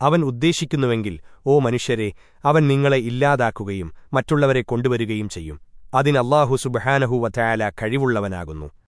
അവൻ ഉദ്ദേശിക്കുന്നുവെങ്കിൽ ഓ മനുഷ്യരെ അവൻ നിങ്ങളെ ഇല്ലാതാക്കുകയും മറ്റുള്ളവരെ കൊണ്ടുവരികയും ചെയ്യും. അതിനല്ലാഹു സുബഹാനഹു വതയാല കഴിവുള്ളവനാകുന്നു.